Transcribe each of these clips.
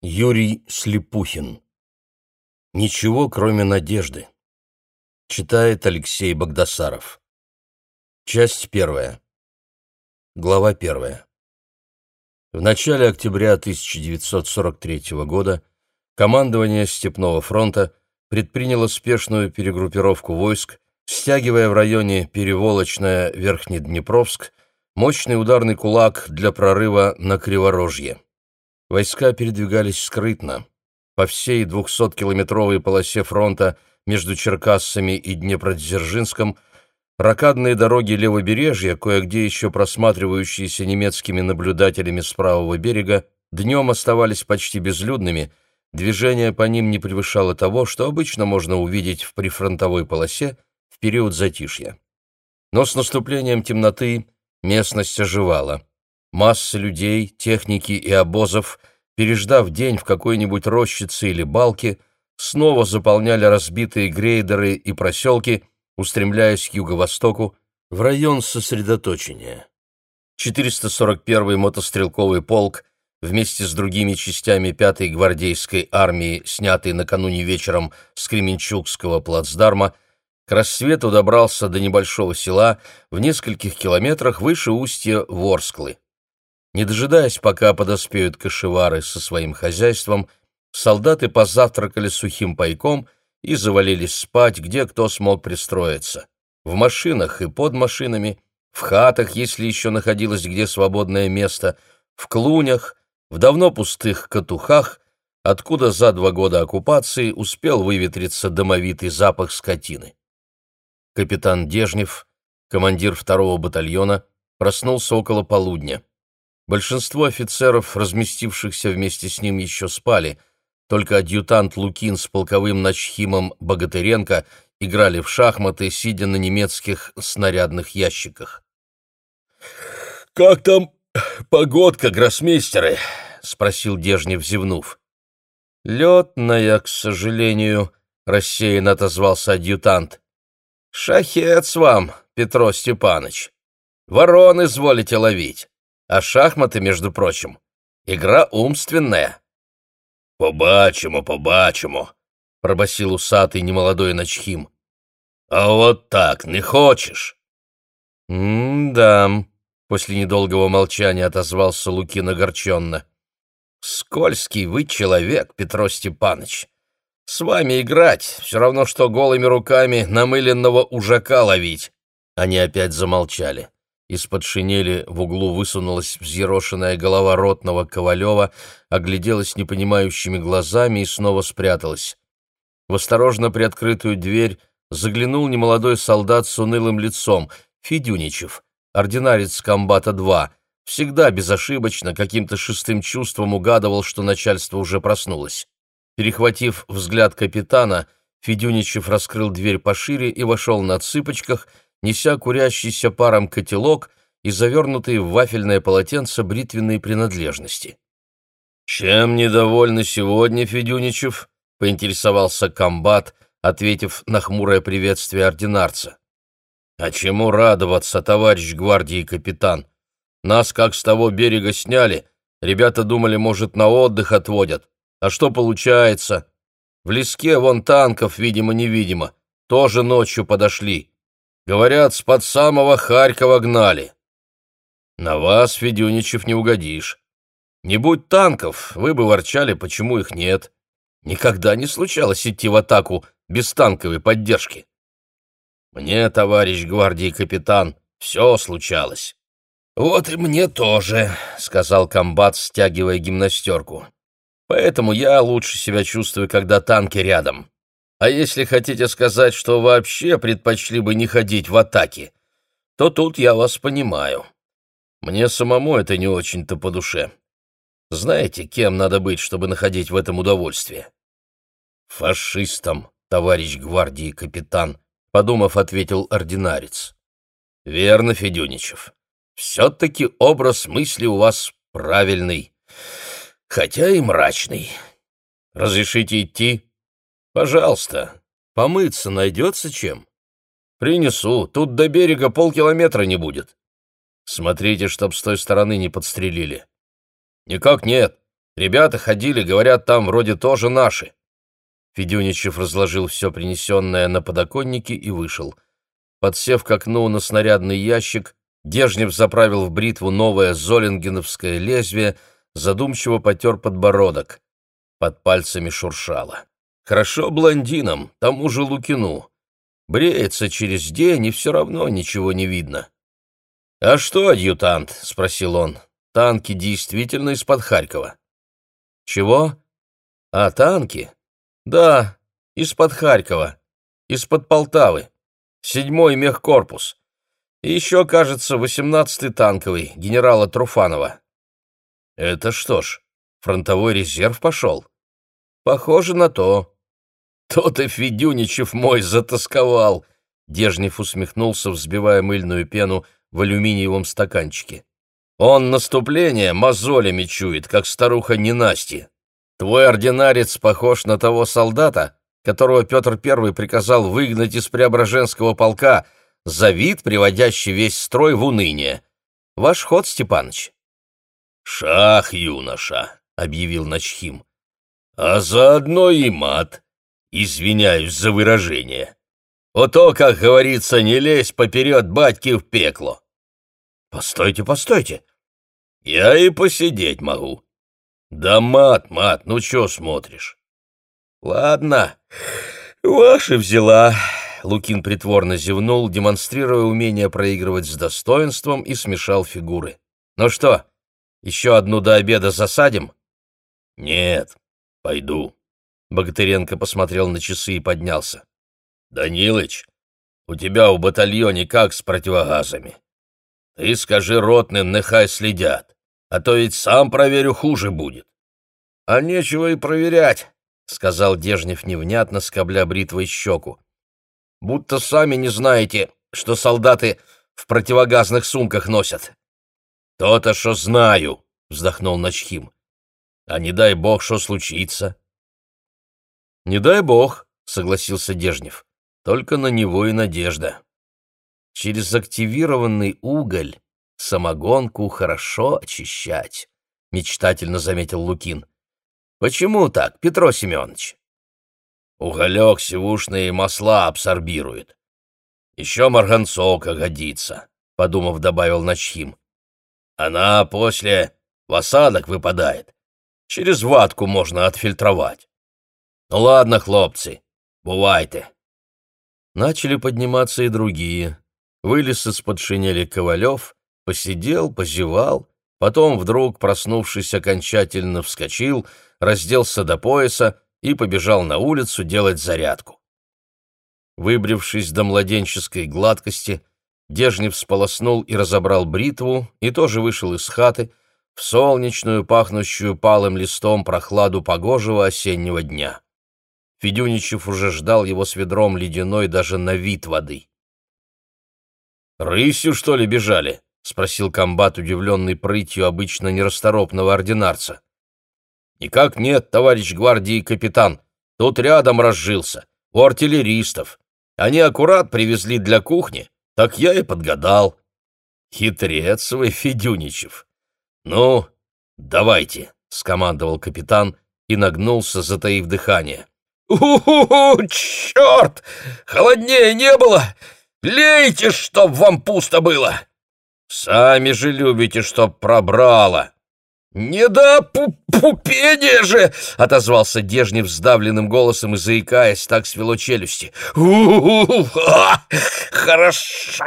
Юрий Слепухин. Ничего, кроме надежды. Читает Алексей Богдасаров. Часть первая. Глава первая. В начале октября 1943 года командование Степного фронта предприняло спешную перегруппировку войск, стягивая в районе Переволочная Верхнеднепровск мощный ударный кулак для прорыва на Криворожье. Войска передвигались скрытно. По всей 200-километровой полосе фронта между Черкассами и Днепродзержинском ракадные дороги левобережья, кое-где еще просматривающиеся немецкими наблюдателями с правого берега, днем оставались почти безлюдными, движение по ним не превышало того, что обычно можно увидеть в прифронтовой полосе в период затишья. Но с наступлением темноты местность оживала. Масса людей, техники и обозов, переждав день в какой-нибудь рощице или балке, снова заполняли разбитые грейдеры и проселки, устремляясь к юго-востоку, в район сосредоточения. 441-й мотострелковый полк вместе с другими частями 5-й гвардейской армии, снятой накануне вечером с Кременчугского плацдарма, к рассвету добрался до небольшого села в нескольких километрах выше устья Ворсклы. Не дожидаясь, пока подоспеют кошевары со своим хозяйством, солдаты позавтракали сухим пайком и завалились спать, где кто смог пристроиться. В машинах и под машинами, в хатах, если еще находилось где свободное место, в клунях, в давно пустых катухах, откуда за два года оккупации успел выветриться домовитый запах скотины. Капитан Дежнев, командир второго батальона, проснулся около полудня. Большинство офицеров, разместившихся вместе с ним, еще спали, только адъютант Лукин с полковым начхимом Богатыренко играли в шахматы, сидя на немецких снарядных ящиках. «Как там погодка, гроссмейстеры?» — спросил Дежнев, зевнув. «Летная, к сожалению», — рассеянно отозвался адъютант. «Шахец вам, Петро Степаныч. Ворон изволите ловить. А шахматы, между прочим, игра умственная. «Побачимо, побачимо», — пробасил усатый немолодой начхим. «А вот так не хочешь?» «М-да», — после недолгого молчания отозвался Лукин огорченно. «Скользкий вы человек, Петро Степаныч. С вами играть все равно, что голыми руками намыленного ужака ловить». Они опять замолчали. Из-под шинели в углу высунулась взъерошенная голова ротного Ковалева, огляделась непонимающими глазами и снова спряталась. В осторожно приоткрытую дверь заглянул немолодой солдат с унылым лицом, Федюничев, ординарец комбата-2, всегда безошибочно, каким-то шестым чувством угадывал, что начальство уже проснулось. Перехватив взгляд капитана, Федюничев раскрыл дверь пошире и вошел на цыпочках, неся курящийся паром котелок и завернутые в вафельное полотенце бритвенные принадлежности. «Чем недовольны сегодня, Федюничев?» — поинтересовался комбат, ответив на хмурое приветствие ординарца. «А чему радоваться, товарищ гвардии капитан? Нас как с того берега сняли, ребята думали, может, на отдых отводят. А что получается? В леске вон танков, видимо-невидимо, тоже ночью подошли. Говорят, с под самого Харькова гнали. На вас, Федюничев, не угодишь. Не будь танков, вы бы ворчали, почему их нет. Никогда не случалось идти в атаку без танковой поддержки. Мне, товарищ гвардии капитан, все случалось. Вот и мне тоже, сказал комбат, стягивая гимнастерку. Поэтому я лучше себя чувствую, когда танки рядом. А если хотите сказать, что вообще предпочли бы не ходить в атаки, то тут я вас понимаю. Мне самому это не очень-то по душе. Знаете, кем надо быть, чтобы находить в этом удовольствие? Фашистом, товарищ гвардии капитан, подумав, ответил ординарец. Верно, Федюничев. Все-таки образ мысли у вас правильный, хотя и мрачный. Разрешите идти? Пожалуйста, помыться найдется чем? Принесу, тут до берега полкилометра не будет. Смотрите, чтоб с той стороны не подстрелили. Никак нет, Ребята ходили, говорят, там вроде тоже наши. Федюничев разложил все принесенное на подоконнике и вышел. Подсев к окну на снарядный ящик, Дежнев заправил в бритву новое золингеновское лезвие, задумчиво потер подбородок. Под пальцами шуршало. Хорошо блондинам, тому же Лукину. Бреется через день, и все равно ничего не видно. — А что, адъютант? — спросил он. — Танки действительно из-под Харькова. — Чего? — А, танки? — Да, из-под Харькова, из-под Полтавы. Седьмой мехкорпус. И еще, кажется, восемнадцатый танковый, генерала Труфанова. — Это что ж, фронтовой резерв пошел? — Похоже на то. «То-то Федюничев мой затасковал!» Дежнев усмехнулся, взбивая мыльную пену в алюминиевом стаканчике. «Он наступление мозолями чует, как старуха ненасти. Твой ординарец похож на того солдата, которого Петр I приказал выгнать из Преображенского полка за вид, приводящий весь строй в уныние. Ваш ход, Степаныч». «Шах, юноша!» — объявил Начхим. «А заодно и мат!» Извиняюсь за выражение. О как говорится, не лезь поперед батьки в пекло. Постойте, постойте. Я и посидеть могу. Да мат, мат, ну чё смотришь? Ладно, ваша взяла. Лукин притворно зевнул, демонстрируя умение проигрывать с достоинством и смешал фигуры. Ну что, еще одну до обеда засадим? Нет, пойду. Богатыренко посмотрел на часы и поднялся. «Данилыч, у тебя в батальоне как с противогазами? Ты скажи ротным, нехай следят, а то ведь сам проверю, хуже будет». «А нечего и проверять», — сказал Дежнев невнятно, скобля бритвой щеку. «Будто сами не знаете, что солдаты в противогазных сумках носят». «То-то, что знаю», — вздохнул Ночхим. «А не дай бог, что случится». «Не дай бог», — согласился Дежнев. «Только на него и надежда». Через активированный уголь самогонку хорошо очищать, — мечтательно заметил Лукин. «Почему так, Петро Семенович?» «Уголек сивушные масла абсорбирует. Еще марганцовка годится», — подумав, добавил Начхим. «Она после в осадок выпадает. Через ватку можно отфильтровать». Ну ладно, хлопцы, бувайте. Начали подниматься и другие. Вылез из-под шинели Ковалев, посидел, позевал, потом вдруг, проснувшись окончательно, вскочил, разделся до пояса и побежал на улицу делать зарядку. Выбрившись до младенческой гладкости, Дежнев сполоснул и разобрал бритву и тоже вышел из хаты в солнечную, пахнущую палым листом прохладу погожего осеннего дня. Федюничев уже ждал его с ведром ледяной даже на вид воды. «Рысью, что ли, бежали?» — спросил комбат, удивленный прытью обычно нерасторопного ординарца. «Никак нет, товарищ гвардии капитан. Тут рядом разжился, у артиллеристов. Они аккурат привезли для кухни, так я и подгадал». «Хитрец вы, Федюничев!» «Ну, давайте», — скомандовал капитан и нагнулся, затаив дыхание. «У-ху-ху! Черт! Холоднее не было! Лейте, чтоб вам пусто было!» «Сами же любите, чтоб пробрало!» «Не да пупение же!» — отозвался Дежнев сдавленным голосом и заикаясь, так свело челюсти. у Хорошо,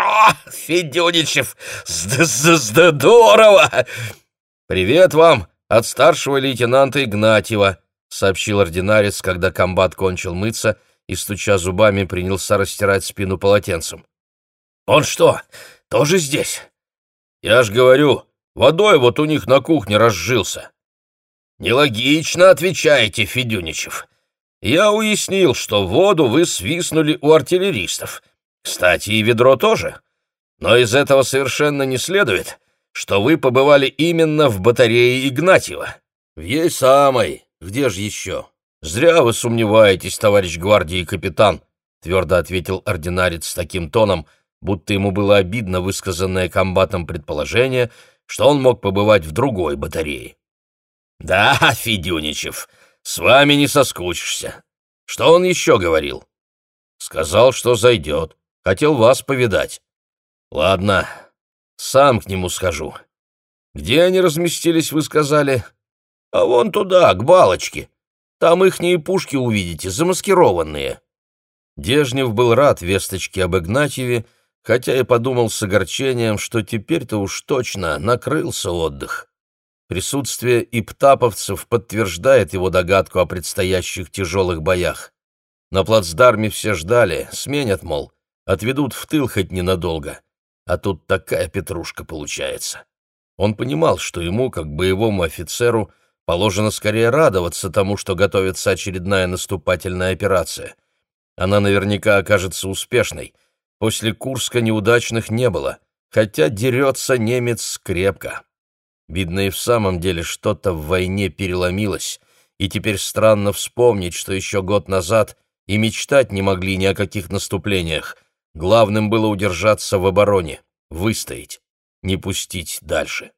Федюничев! Здорово!» «Привет вам от старшего лейтенанта Игнатьева!» — сообщил ординарец, когда комбат кончил мыться и, стуча зубами, принялся растирать спину полотенцем. «Он что, тоже здесь?» «Я ж говорю, водой вот у них на кухне разжился». «Нелогично отвечаете, Федюничев. Я уяснил, что воду вы свистнули у артиллеристов. Кстати, и ведро тоже. Но из этого совершенно не следует, что вы побывали именно в батарее Игнатьева. В ей самой, где же еще? Зря вы сомневаетесь, товарищ гвардии капитан, твердо ответил ординарец с таким тоном, будто ему было обидно высказанное комбатом предположение, что он мог побывать в другой батарее. Да, Федюничев, с вами не соскучишься. Что он еще говорил? Сказал, что зайдет. Хотел вас повидать. Ладно, сам к нему схожу. Где они разместились, вы сказали? А вон туда, к балочке. Там ихние пушки увидите, замаскированные. Дежнев был рад весточке об Игнатьеве, хотя и подумал с огорчением, что теперь-то уж точно накрылся отдых. Присутствие иптаповцев подтверждает его догадку о предстоящих тяжелых боях. На плацдарме все ждали, сменят, мол, отведут в тыл хоть ненадолго. А тут такая петрушка получается. Он понимал, что ему, как боевому офицеру, положено скорее радоваться тому, что готовится очередная наступательная операция. Она наверняка окажется успешной. После Курска неудачных не было, хотя дерется немец крепко. Видно, и в самом деле что-то в войне переломилось, и теперь странно вспомнить, что еще год назад и мечтать не могли ни о каких наступлениях. Главным было удержаться в обороне, выстоять, не пустить дальше.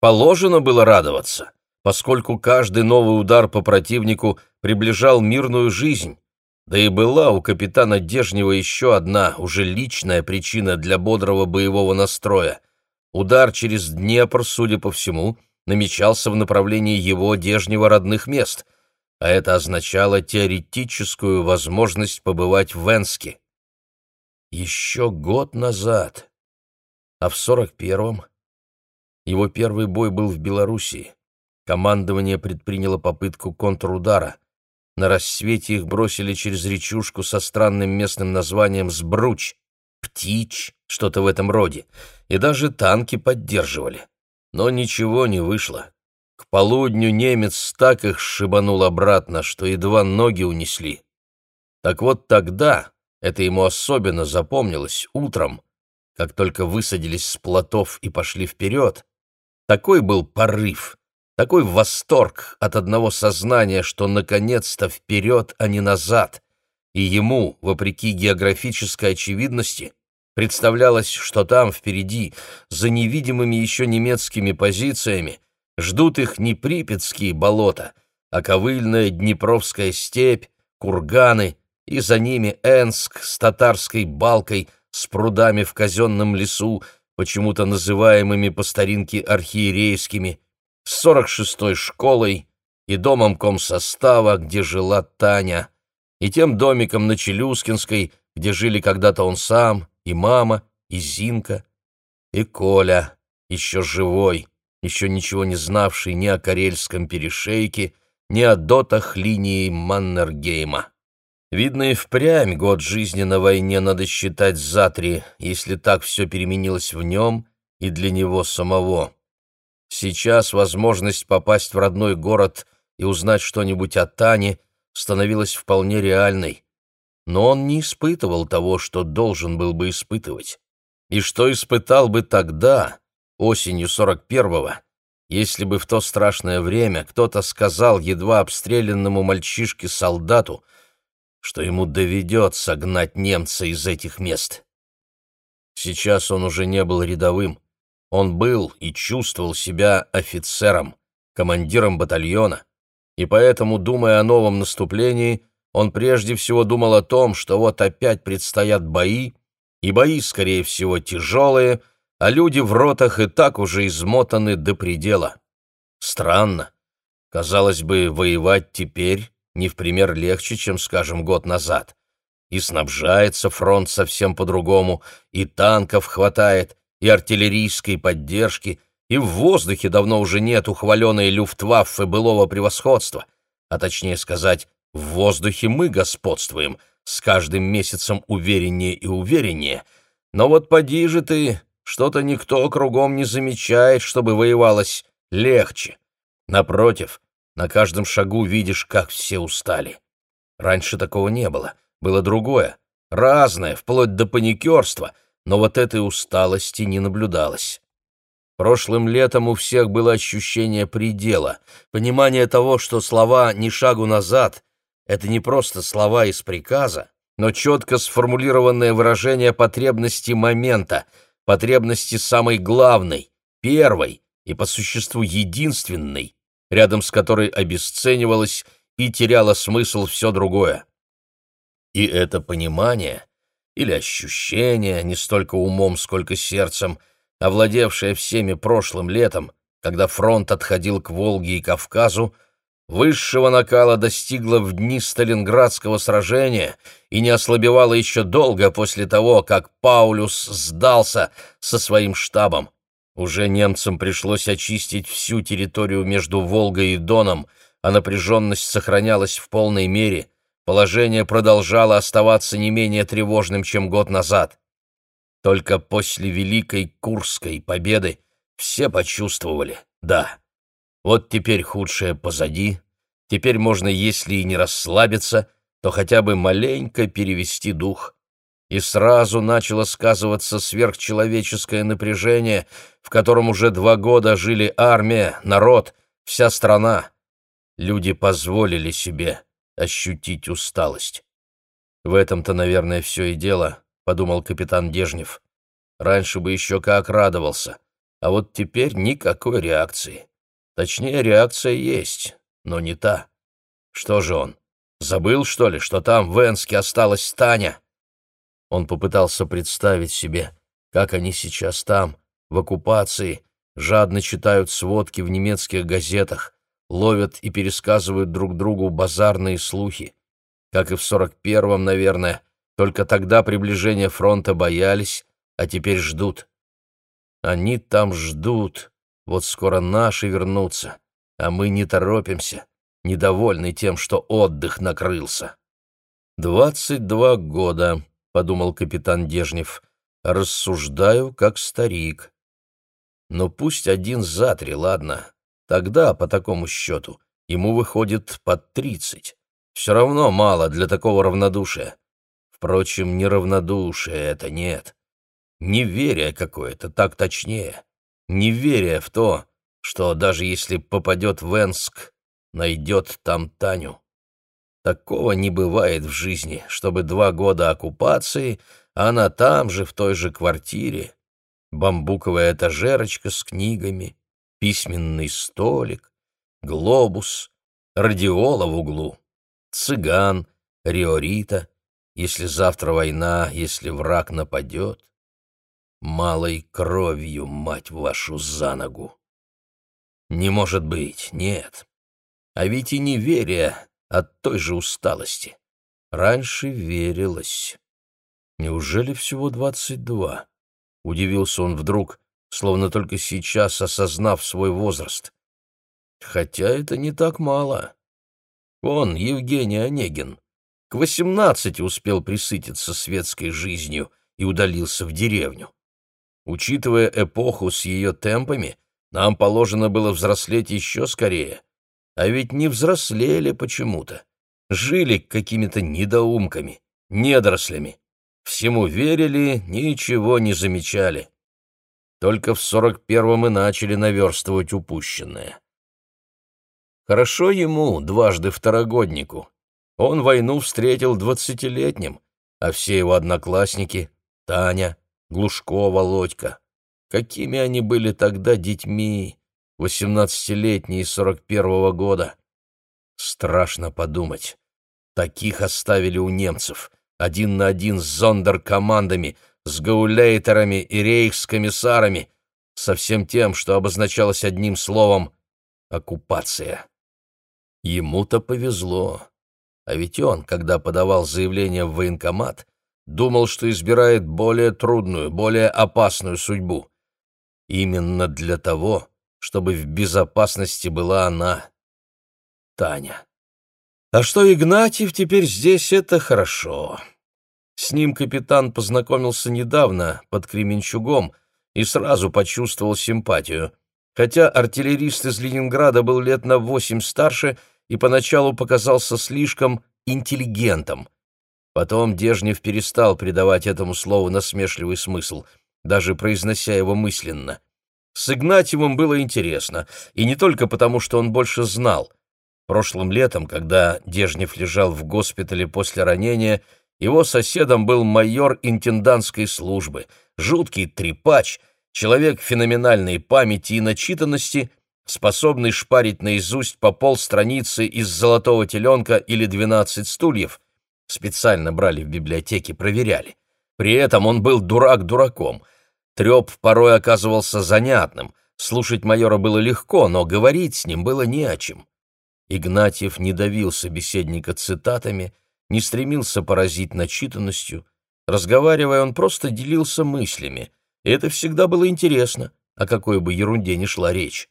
Положено было радоваться, поскольку каждый новый удар по противнику приближал мирную жизнь, да и была у капитана Дежнева еще одна, уже личная причина для бодрого боевого настроя — Удар через Днепр, судя по всему, намечался в направлении его дежнего родных мест, а это означало теоретическую возможность побывать в Венске. Еще год назад, а в сорок первом его первый бой был в Белоруссии. Командование предприняло попытку контрудара. На рассвете их бросили через речушку со странным местным названием Сбруч, Птич, что-то в этом роде, и даже танки поддерживали. Но ничего не вышло. К полудню немец так их шибанул обратно, что едва ноги унесли. Так вот тогда, это ему особенно запомнилось, утром, как только высадились с плотов и пошли вперед, такой был порыв, такой восторг от одного сознания, что наконец-то вперед, а не назад, и ему, вопреки географической очевидности, Представлялось, что там, впереди, за невидимыми еще немецкими позициями, ждут их не припятские болота, а ковыльная Днепровская степь, курганы, и за ними Энск с татарской балкой, с прудами в казенном лесу, почему-то называемыми по старинке архиерейскими, с сорок шестой школой и домом комсостава, где жила Таня, и тем домиком на Челюскинской, где жили когда-то он сам, и мама, и Зинка, и Коля, еще живой, еще ничего не знавший ни о карельском перешейке, ни о дотах линии Маннергейма. Видно, и впрямь год жизни на войне надо считать за три, если так все переменилось в нем и для него самого. Сейчас возможность попасть в родной город и узнать что-нибудь о Тане становилась вполне реальной но он не испытывал того, что должен был бы испытывать. И что испытал бы тогда, осенью сорок первого, если бы в то страшное время кто-то сказал едва обстрелянному мальчишке-солдату, что ему доведется гнать немца из этих мест. Сейчас он уже не был рядовым. Он был и чувствовал себя офицером, командиром батальона, и поэтому, думая о новом наступлении, он прежде всего думал о том, что вот опять предстоят бои, и бои, скорее всего, тяжелые, а люди в ротах и так уже измотаны до предела. Странно. Казалось бы, воевать теперь не в пример легче, чем, скажем, год назад. И снабжается фронт совсем по-другому, и танков хватает, и артиллерийской поддержки, и в воздухе давно уже нет ухваленной люфтваффе былого превосходства, а точнее сказать, в воздухе мы господствуем, с каждым месяцем увереннее и увереннее. Но вот поди же ты, что-то никто кругом не замечает, чтобы воевалось легче. Напротив, на каждом шагу видишь, как все устали. Раньше такого не было, было другое, разное, вплоть до паникерства, но вот этой усталости не наблюдалось. Прошлым летом у всех было ощущение предела, понимание того, что слова «ни шагу назад» Это не просто слова из приказа, но четко сформулированное выражение потребности момента, потребности самой главной, первой и по существу единственной, рядом с которой обесценивалось и теряло смысл все другое. И это понимание или ощущение, не столько умом, сколько сердцем, овладевшее всеми прошлым летом, когда фронт отходил к Волге и Кавказу, высшего накала достигло в дни Сталинградского сражения и не ослабевало еще долго после того, как Паулюс сдался со своим штабом. Уже немцам пришлось очистить всю территорию между Волгой и Доном, а напряженность сохранялась в полной мере. Положение продолжало оставаться не менее тревожным, чем год назад. Только после Великой Курской победы все почувствовали, да, вот теперь худшее позади, теперь можно, если и не расслабиться, то хотя бы маленько перевести дух. И сразу начало сказываться сверхчеловеческое напряжение, в котором уже два года жили армия, народ, вся страна. Люди позволили себе ощутить усталость. В этом-то, наверное, все и дело, — подумал капитан Дежнев. Раньше бы еще как радовался, а вот теперь никакой реакции. Точнее, реакция есть, но не та. Что же он, забыл, что ли, что там в Энске осталась Таня? Он попытался представить себе, как они сейчас там, в оккупации, жадно читают сводки в немецких газетах, ловят и пересказывают друг другу базарные слухи. Как и в сорок первом, наверное, только тогда приближения фронта боялись, а теперь ждут. Они там ждут, вот скоро наши вернутся, а мы не торопимся, недовольны тем, что отдых накрылся. «Двадцать два года», — подумал капитан Дежнев, — «рассуждаю, как старик». Но пусть один за три, ладно. Тогда, по такому счету, ему выходит под тридцать. Все равно мало для такого равнодушия. Впрочем, не равнодушие это, нет. Неверие какое-то, так точнее неверие в то, что даже если попадет в Энск, найдет там Таню. Такого не бывает в жизни, чтобы два года оккупации, а она там же, в той же квартире. Бамбуковая этажерочка с книгами, письменный столик, глобус, радиола в углу, цыган, риорита, если завтра война, если враг нападет малой кровью, мать вашу, за ногу. Не может быть, нет. А ведь и не веря от той же усталости. Раньше верилось. Неужели всего двадцать два? Удивился он вдруг, словно только сейчас осознав свой возраст. Хотя это не так мало. Он, Евгений Онегин, к восемнадцати успел присытиться светской жизнью и удалился в деревню. Учитывая эпоху с ее темпами, нам положено было взрослеть еще скорее. А ведь не взрослели почему-то. Жили какими-то недоумками, недорослями. Всему верили, ничего не замечали. Только в сорок первом и начали наверстывать упущенное. Хорошо ему, дважды второгоднику. Он войну встретил двадцатилетним, а все его одноклассники — Таня, Глушко, Володька. Какими они были тогда детьми, восемнадцатилетние сорок первого года. Страшно подумать. Таких оставили у немцев, один на один с зондеркомандами, с гауляйтерами и рейхскомиссарами, со всем тем, что обозначалось одним словом «оккупация». Ему-то повезло. А ведь он, когда подавал заявление в военкомат, думал, что избирает более трудную, более опасную судьбу. Именно для того, чтобы в безопасности была она, Таня. А что Игнатьев теперь здесь, это хорошо. С ним капитан познакомился недавно, под Кременчугом, и сразу почувствовал симпатию. Хотя артиллерист из Ленинграда был лет на восемь старше и поначалу показался слишком интеллигентом — Потом Дежнев перестал придавать этому слову насмешливый смысл, даже произнося его мысленно. С Игнатьевым было интересно, и не только потому, что он больше знал. Прошлым летом, когда Дежнев лежал в госпитале после ранения, его соседом был майор интендантской службы, жуткий трепач, человек феноменальной памяти и начитанности, способный шпарить наизусть по полстраницы из «Золотого теленка» или «Двенадцать стульев», специально брали в библиотеке, проверяли. При этом он был дурак дураком. Треп порой оказывался занятным, слушать майора было легко, но говорить с ним было не о чем. Игнатьев не давил собеседника цитатами, не стремился поразить начитанностью. Разговаривая, он просто делился мыслями, и это всегда было интересно, о какой бы ерунде ни шла речь.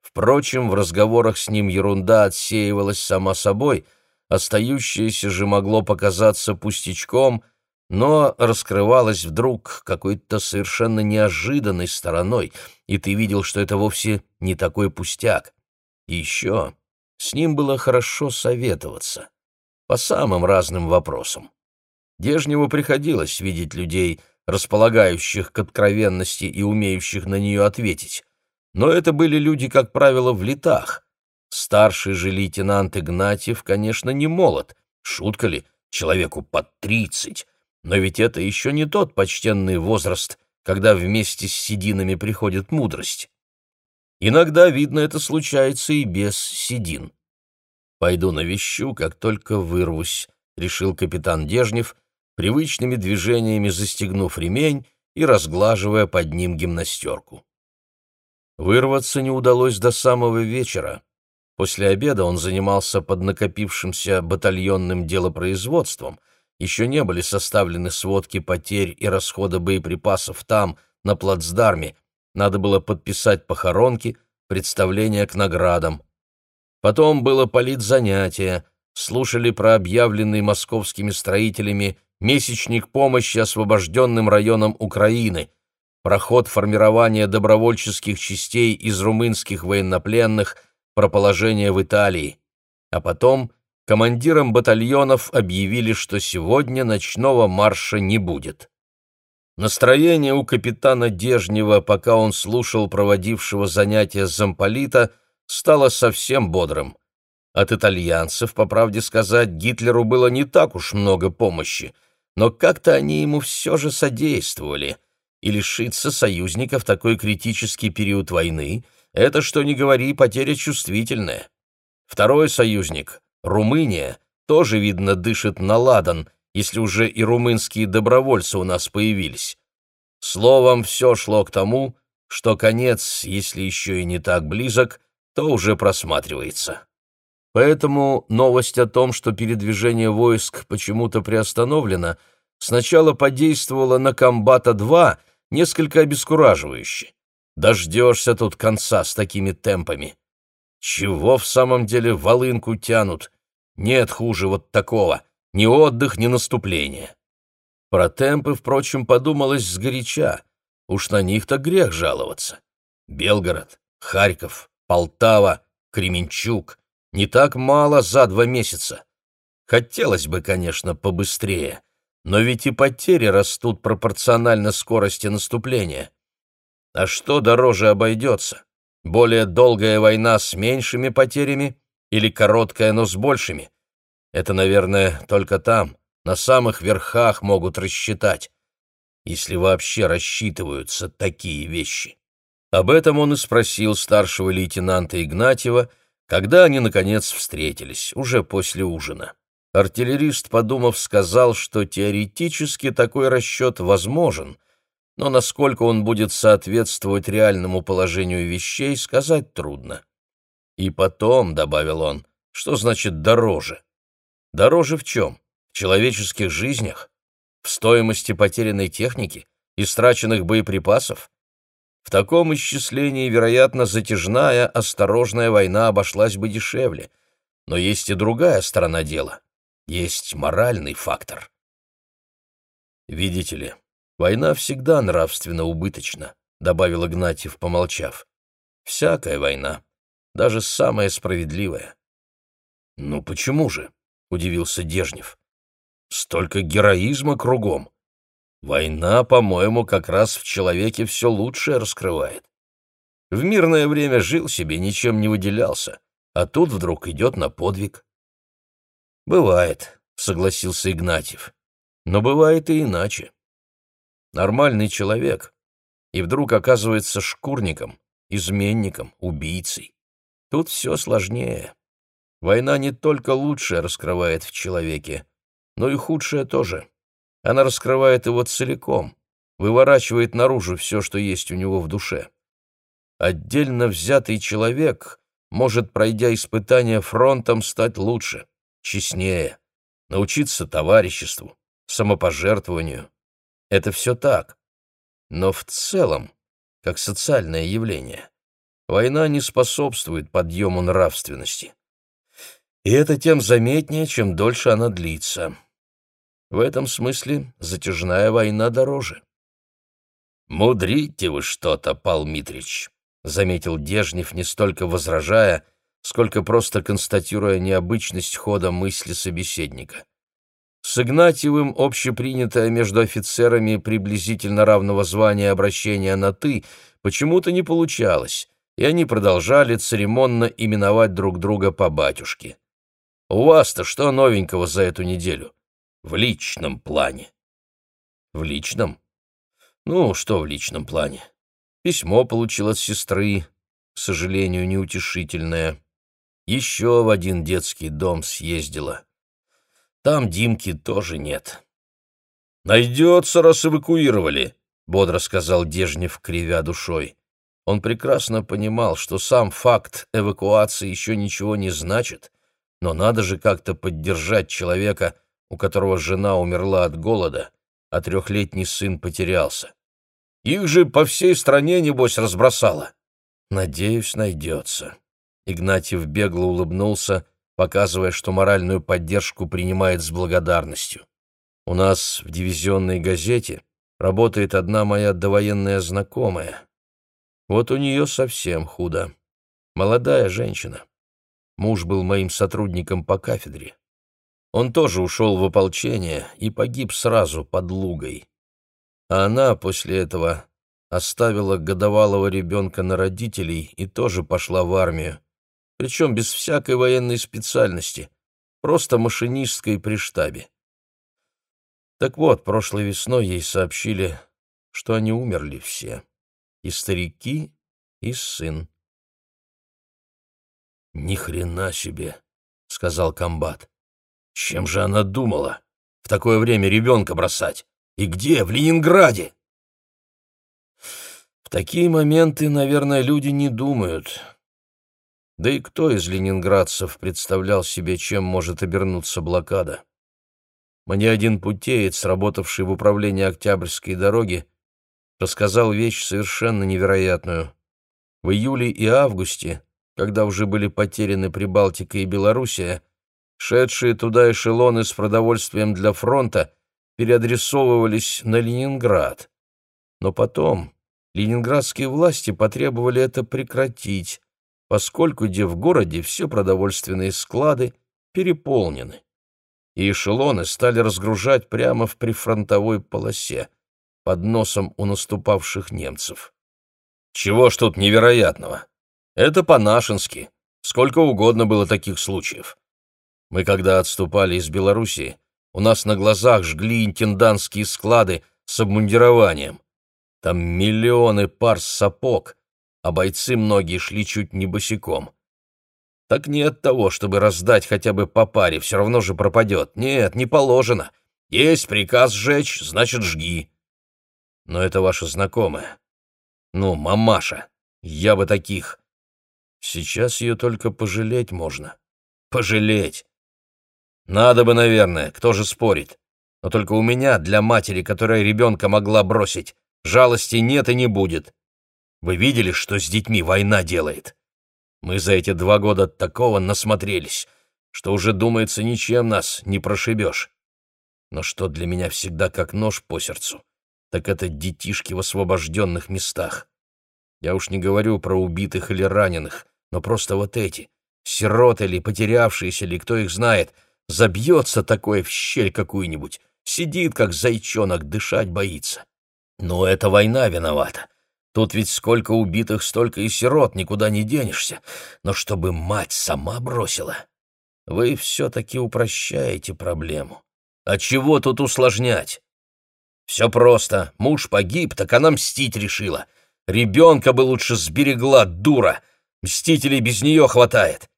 Впрочем, в разговорах с ним ерунда отсеивалась сама собой, остающееся же могло показаться пустячком, но раскрывалось вдруг какой-то совершенно неожиданной стороной, и ты видел, что это вовсе не такой пустяк. И еще с ним было хорошо советоваться по самым разным вопросам. Дежневу приходилось видеть людей, располагающих к откровенности и умеющих на нее ответить. Но это были люди, как правило, в летах. Старший же лейтенант Игнатьев, конечно, не молод. Шутка ли, человеку под тридцать. Но ведь это еще не тот почтенный возраст, когда вместе с сединами приходит мудрость. Иногда, видно, это случается и без седин. «Пойду навещу, как только вырвусь», — решил капитан Дежнев, привычными движениями застегнув ремень и разглаживая под ним гимнастерку. Вырваться не удалось до самого вечера. После обеда он занимался поднакопившимся батальонным делопроизводством. Еще не были составлены сводки потерь и расхода боеприпасов там, на плацдарме. Надо было подписать похоронки, представления к наградам. Потом было политзанятие, слушали про объявленный московскими строителями месячник помощи освобожденным районам Украины — проход формирования добровольческих частей из румынских военнопленных, про положение в Италии. А потом командирам батальонов объявили, что сегодня ночного марша не будет. Настроение у капитана Дежнева, пока он слушал проводившего занятия замполита, стало совсем бодрым. От итальянцев, по правде сказать, Гитлеру было не так уж много помощи, но как-то они ему все же содействовали — и лишиться союзника в такой критический период войны — это, что ни говори, потеря чувствительная. Второй союзник, Румыния, тоже, видно, дышит на ладан, если уже и румынские добровольцы у нас появились. Словом, все шло к тому, что конец, если еще и не так близок, то уже просматривается. Поэтому новость о том, что передвижение войск почему-то приостановлено, сначала подействовала на комбата-2 несколько обескураживающе. Дождешься тут конца с такими темпами. Чего в самом деле волынку тянут? Нет хуже вот такого. Ни отдых, ни наступление. Про темпы, впрочем, подумалось сгоряча. Уж на них-то грех жаловаться. Белгород, Харьков, Полтава, Кременчук. Не так мало за два месяца. Хотелось бы, конечно, побыстрее. Но ведь и потери растут пропорционально скорости наступления. А что дороже обойдется? Более долгая война с меньшими потерями или короткая, но с большими? Это, наверное, только там, на самых верхах могут рассчитать, если вообще рассчитываются такие вещи. Об этом он и спросил старшего лейтенанта Игнатьева, когда они, наконец, встретились, уже после ужина. Артиллерист, подумав, сказал, что теоретически такой расчет возможен, но насколько он будет соответствовать реальному положению вещей, сказать трудно. И потом, — добавил он, — что значит дороже? Дороже в чем? В человеческих жизнях? В стоимости потерянной техники? Истраченных боеприпасов? В таком исчислении, вероятно, затяжная, осторожная война обошлась бы дешевле. Но есть и другая сторона дела — есть моральный фактор. «Видите ли, война всегда нравственно убыточна», — добавил Игнатьев, помолчав. «Всякая война, даже самая справедливая». «Ну почему же?» — удивился Дежнев. «Столько героизма кругом. Война, по-моему, как раз в человеке все лучшее раскрывает. В мирное время жил себе, ничем не выделялся, а тут вдруг идет на подвиг. «Бывает», — согласился Игнатьев. «Но бывает и иначе. Нормальный человек, и вдруг оказывается шкурником, изменником, убийцей. Тут все сложнее. Война не только лучшее раскрывает в человеке, но и худшее тоже. Она раскрывает его целиком, выворачивает наружу все, что есть у него в душе. Отдельно взятый человек может, пройдя испытания фронтом, стать лучше, честнее, научиться товариществу, самопожертвованию. Это все так. Но в целом, как социальное явление, война не способствует подъему нравственности. И это тем заметнее, чем дольше она длится. В этом смысле затяжная война дороже. «Мудрите вы что-то, Пал Митрич», — заметил Дежнев, не столько возражая, сколько просто констатируя необычность хода мысли собеседника. С Игнатьевым общепринятое между офицерами приблизительно равного звания обращение на «ты» почему-то не получалось, и они продолжали церемонно именовать друг друга по батюшке. «У вас-то что новенького за эту неделю?» «В личном плане». «В личном?» «Ну, что в личном плане?» Письмо получил от сестры, к сожалению, неутешительное. Еще в один детский дом съездила. Там Димки тоже нет. «Найдется, раз эвакуировали», — бодро сказал Дежнев, кривя душой. Он прекрасно понимал, что сам факт эвакуации еще ничего не значит, но надо же как-то поддержать человека, у которого жена умерла от голода, а трехлетний сын потерялся. Их же по всей стране, небось, разбросало. Надеюсь, найдется. Игнатьев бегло улыбнулся, показывая, что моральную поддержку принимает с благодарностью. У нас в дивизионной газете работает одна моя довоенная знакомая. Вот у нее совсем худо. Молодая женщина. Муж был моим сотрудником по кафедре. Он тоже ушел в ополчение и погиб сразу под Лугой. А она после этого оставила годовалого ребенка на родителей и тоже пошла в армию. Причем без всякой военной специальности, просто машинисткой при штабе. Так вот, прошлой весной ей сообщили, что они умерли все. И старики, и сын. «Ни хрена себе!» — сказал комбат. «Чем же она думала? В такое время ребенка бросать? И где? В Ленинграде!» В такие моменты, наверное, люди не думают. Да и кто из ленинградцев представлял себе, чем может обернуться блокада? Мне один путеец, работавший в управлении Октябрьской дороги, рассказал вещь совершенно невероятную. В июле и августе, когда уже были потеряны Прибалтика и Белоруссия, шедшие туда эшелоны с продовольствием для фронта переадресовывались на Ленинград. Но потом ленинградские власти потребовали это прекратить, поскольку где в городе все продовольственные склады переполнены, и эшелоны стали разгружать прямо в прифронтовой полосе, под носом у наступавших немцев. Чего ж тут невероятного? Это по-нашенски. Сколько угодно было таких случаев. Мы, когда отступали из Белоруссии, у нас на глазах жгли интендантские склады с обмундированием. Там миллионы пар сапог, а бойцы многие шли чуть не босиком. Так не от того, чтобы раздать хотя бы по паре, все равно же пропадет. Нет, не положено. Есть приказ сжечь, значит, жги. Но это ваша знакомая. Ну, мамаша. Я бы таких. Сейчас ее только пожалеть можно. Пожалеть. Надо бы, наверное, кто же спорит. Но только у меня, для матери, которая ребенка могла бросить, жалости нет и не будет. Вы видели, что с детьми война делает? Мы за эти два года такого насмотрелись, что уже, думается, ничем нас не прошибешь. Но что для меня всегда как нож по сердцу, так это детишки в освобожденных местах. Я уж не говорю про убитых или раненых, но просто вот эти, сироты ли, потерявшиеся ли, кто их знает — Забьется такое в щель какую-нибудь, сидит, как зайчонок, дышать боится. Но это война виновата. Тут ведь сколько убитых, столько и сирот, никуда не денешься. Но чтобы мать сама бросила... Вы все-таки упрощаете проблему. А чего тут усложнять? Все просто. Муж погиб, так она мстить решила. Ребенка бы лучше сберегла, дура! Мстителей без нее хватает!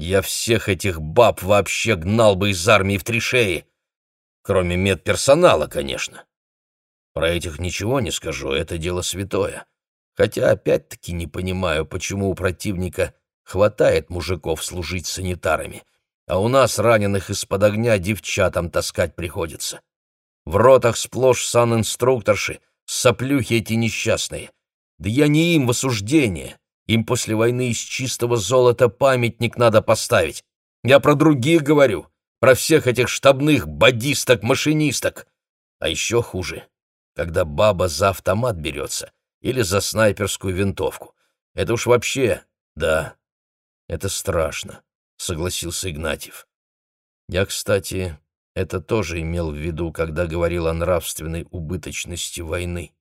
Я всех этих баб вообще гнал бы из армии в три шеи. Кроме медперсонала, конечно. Про этих ничего не скажу, это дело святое. Хотя опять-таки не понимаю, почему у противника хватает мужиков служить санитарами, а у нас раненых из-под огня девчатам таскать приходится. В ротах сплошь санинструкторши, соплюхи эти несчастные. Да я не им в осуждение. Им после войны из чистого золота памятник надо поставить. Я про других говорю, про всех этих штабных бодисток-машинисток. А еще хуже, когда баба за автомат берется или за снайперскую винтовку. Это уж вообще, да, это страшно, согласился Игнатьев. Я, кстати, это тоже имел в виду, когда говорил о нравственной убыточности войны.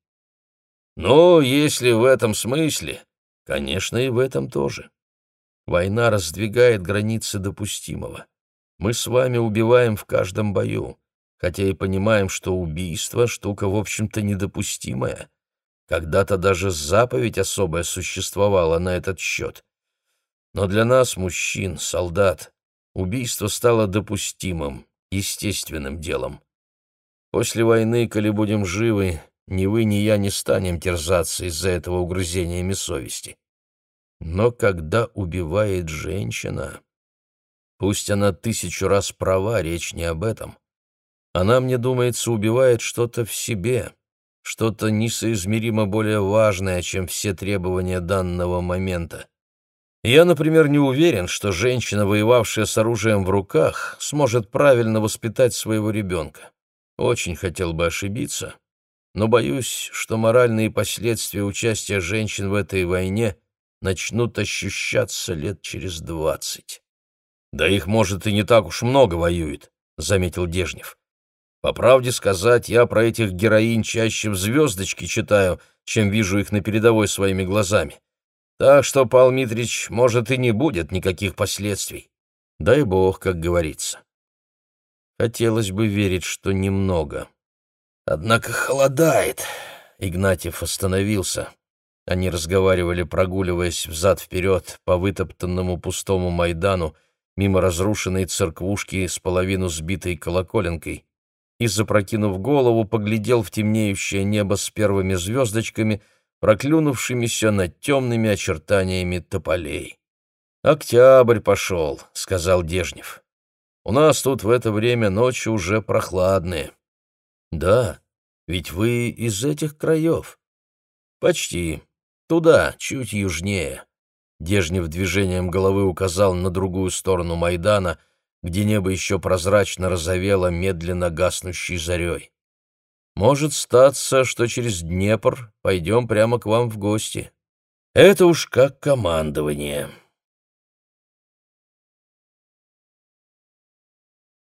Но если в этом смысле, конечно, и в этом тоже. Война раздвигает границы допустимого. Мы с вами убиваем в каждом бою, хотя и понимаем, что убийство — штука, в общем-то, недопустимая. Когда-то даже заповедь особая существовала на этот счет. Но для нас, мужчин, солдат, убийство стало допустимым, естественным делом. После войны, коли будем живы, ни вы, ни я не станем терзаться из-за этого угрызениями совести. Но когда убивает женщина, пусть она тысячу раз права, речь не об этом, она, мне думается, убивает что-то в себе, что-то несоизмеримо более важное, чем все требования данного момента. Я, например, не уверен, что женщина, воевавшая с оружием в руках, сможет правильно воспитать своего ребенка. Очень хотел бы ошибиться, но боюсь, что моральные последствия участия женщин в этой войне начнут ощущаться лет через двадцать. «Да их, может, и не так уж много воюет», — заметил Дежнев. «По правде сказать, я про этих героинь чаще в звездочке читаю, чем вижу их на передовой своими глазами. Так что, Павел Митрич, может, и не будет никаких последствий. Дай бог, как говорится. Хотелось бы верить, что немного. Однако холодает. Игнатьев остановился. Они разговаривали, прогуливаясь взад-вперед по вытоптанному пустому Майдану, мимо разрушенной церквушки с половину сбитой колоколенкой, и, запрокинув голову, поглядел в темнеющее небо с первыми звездочками — проклюнувшимися над темными очертаниями тополей. «Октябрь пошел», — сказал Дежнев. «У нас тут в это время ночи уже прохладные». «Да, ведь вы из этих краев». «Почти. Туда, чуть южнее». Дежнев движением головы указал на другую сторону Майдана, где небо еще прозрачно розовело медленно гаснущей зарей. Может статься, что через Днепр пойдем прямо к вам в гости. Это уж как командование.